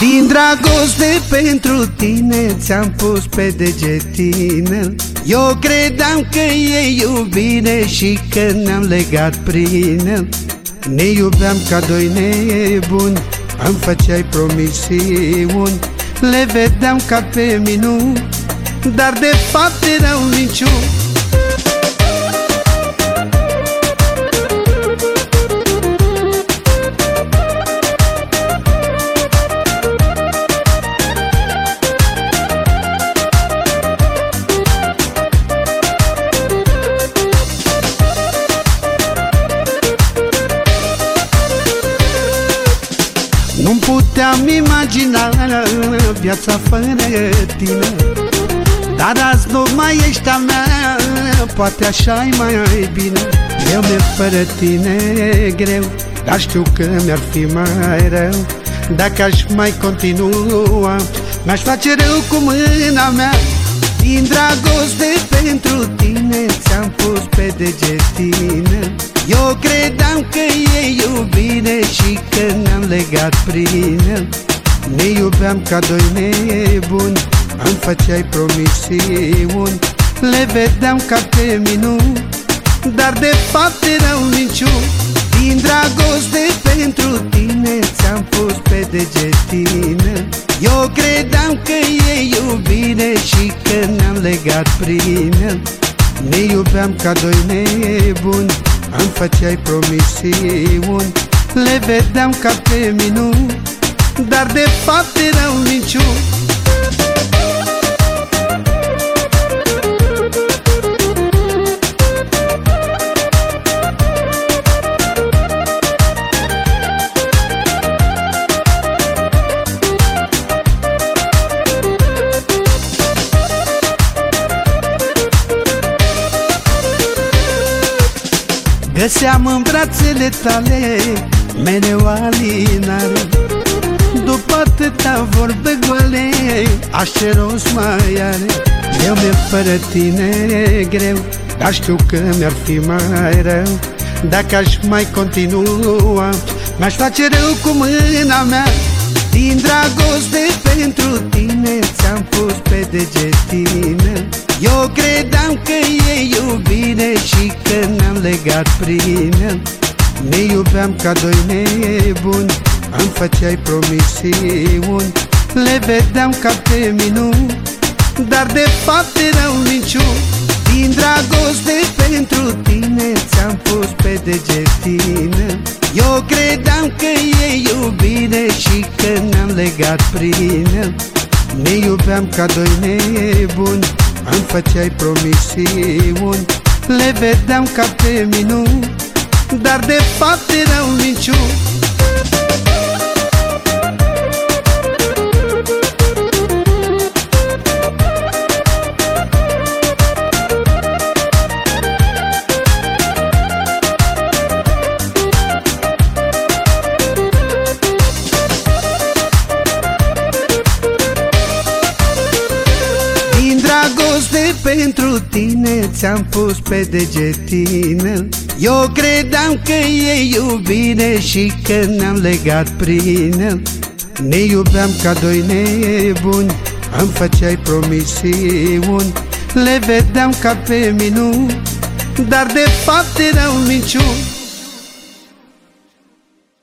Din dragoste pentru tine Ți-am pus pe degetină Eu credeam că e iubire Și că ne-am legat prin el. Ne iubeam ca doi nebuni Îmi făceai promisiuni. Le vedeam ca pe minuni Dar de fapt erau minciuni Nu puteam imagina viața fără tine. Dar azi nu mai ești a mea, poate așa e mai bine. Eu mi fără tine greu, dar știu că mi-ar fi mai rău. Dacă aș mai continua, mi-aș face rău cu mâna mea. Din dragoste ne-am legat prin el. Ne iubeam ca doi nebuni Îmi făceai promisiuni. Le vedeam ca pe minuni Dar de fapt erau minciuni. Din dragoste pentru tine Ți-am pus pe degetine. Eu credeam că e iubire Și că ne-am legat prin el. Ne iubeam ca doi nebuni Îmi făceai promisiuni Le vedeam ca pe minuni Dar de fapt erau minciuni. Găseam în brațele tale mereu alinare După atâta vorbe goale Aș ce rost mai are Eu mi fără tine greu Dar știu că mi-ar fi mai rău. Dacă aș mai continua Mi-aș face rău cu mâna mea. Din dragoste pentru tine Ți-am pus pe degetine. Eu credeam că e iubire Și că ne-am legat prin el Ne iubeam ca doi nebuni Îmi făceai promisiuni Le vedeam ca pe minuni Dar de fapt erau minciuni. Din dragoste pentru tine Ți-am pus pe degetine Eu credeam că e iubire Și că ne-am legat prin. El Ne iubeam ca doi nebuni Îmi făceai promisiuni Le vedeam ca pe minuni Dar de fapt erau minciuni pentru tine Ți-am pus pe degetine Eu credeam că e iubire Și că ne-am legat prin el Ne iubeam ca doi nebuni Îmi făceai promisiuni. Le vedeam ca pe minuni Dar de fapt erau minciuni